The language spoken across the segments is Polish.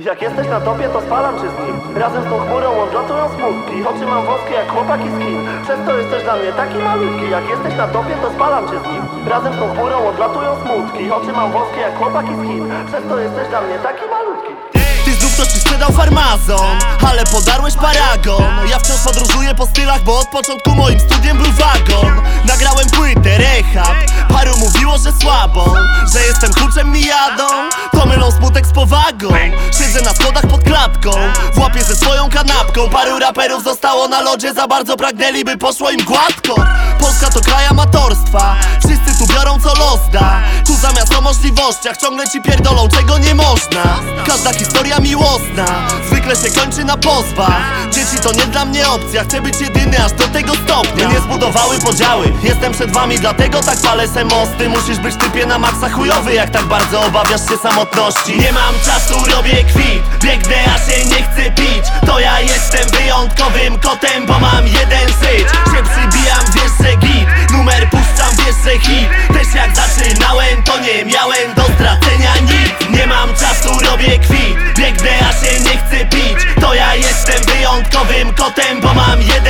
Jak jesteś na topie, to spalam cię z nim. Razem z tą chmurą odlatują smutki Oczy mam wąskie jak chłopaki z kin Przez to jesteś dla mnie taki malutki. Jak jesteś na topie, to spalam cię z nim. Razem z tą chmurą odlatują smutki. Oczy mam wąskie jak chłopaki z kin Przez to jesteś dla mnie taki malutki. Ty znów ktoś ci sprzedał farmazon Ale podarłeś paragon. Ja wciąż podróżuję po stylach Bo od początku moim studiem był wagon. Nagrałem płytę, rehab Paru mówiło, że jestem huczem mi jadą. To mylą smutek z powagą. Siedzę na schodach pod klatką Włapię ze swoją kanapką. Paru raperów zostało na lodzie Za bardzo pragnęli, by poszło im gładko. Polska to kraj amatorstwa Wszyscy tu biorą co los da Tu zamiast o możliwościach Ciągle ci pierdolą, czego nie można. Każda historia miłosna Zwykle się kończy na pozwach. Dzieci to nie dla mnie opcja. Chcę być jedyny aż do tego stopnia. Nie zbudowały podziały. Jestem przed wami, dlatego tak palę se mosty. Musisz być typie na maksa chujowy Jak tak bardzo obawiasz się samotności. Nie mam czasu, robię kwit. Biegnę, a się nie chcę pić. To ja jestem wyjątkowym kotem Bo mam jeden syć. Się przybijam, kotem Bo mam jeden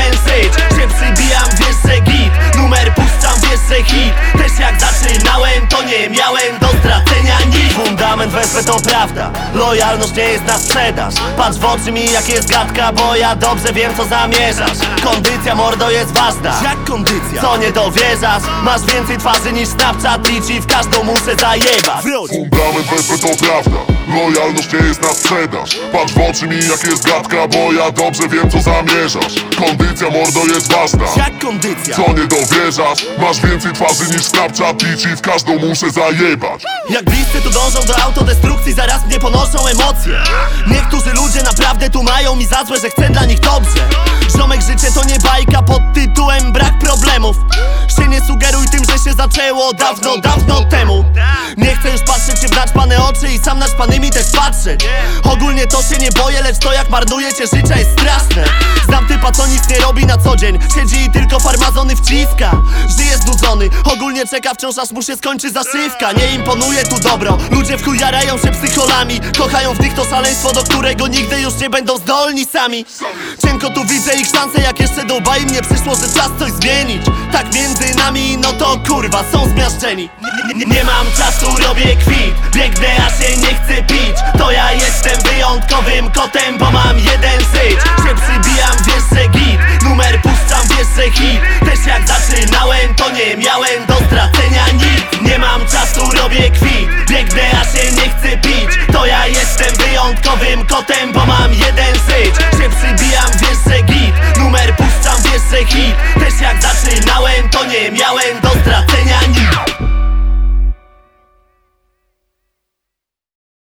to prawda. Lojalność nie jest na sprzedaż. Patrz w oczy mi jak jest gadka Bo ja dobrze wiem co zamierzasz. Kondycja mordo jest ważna. Jak kondycja? Co nie dowierzasz? Masz więcej twarzy niż Snapchat I ci w każdą muszę zajebać. Fundament wespę to prawda. Lojalność nie jest na sprzedaż. Patrz w oczy mi jak jest gadka Bo ja dobrze wiem co zamierzasz. Kondycja mordo jest ważna. Jak kondycja? Co nie dowierzasz? Masz więcej twarzy niż Snapchat I ci w każdą muszę zajebać. Jak bliscy tu dążą do autodestrukcji Zaraz mnie ponoszą emocje. Niektórzy ludzie naprawdę tu mają mi za złe Że chcę dla nich dobrze. Ziomek życie to nie bajka pod tytułem brak problemów. Się nie sugeruj tym, że się zaczęło dawno, dawno temu naćpane oczy i sam naćpanymi też patrzeć Ogólnie to się nie boję, lecz to jak marnujecie życia jest straszne. Znam typa co nic nie robi na co dzień. Siedzi i tylko farmazony wciska Żyje znudzony, ogólnie czeka wciąż aż mu się skończy zaszywka. Nie imponuje tu dobro, ludzie w chuj jarają się psycholami. Kochają w nich to szaleństwo, do którego nigdy już nie będą zdolni sami. Cienko tu widzę ich szanse, jak jeszcze do im nie przyszło, że czas coś zmienić. Tak między nami, no to kurwa, są zmiażdżeni nie mam czasu, robię kwit. Biegnę, a się nie chcę pić. To ja jestem wyjątkowym kotem, bo mam jeden syć Się przybijam, wiesz, że git. Numer puszczam, wiesz, że hit. Też jak zaczynałem, to nie miałem do stracenia nic. Nie mam czasu, robię kwit. Biegnę, a się nie chcę pić. To ja jestem wyjątkowym kotem, bo mam jeden syć Się przybijam, wiesz, że git. Numer puszczam, wiesz, że hit. Też jak zaczynałem, to nie miałem do stracenia nic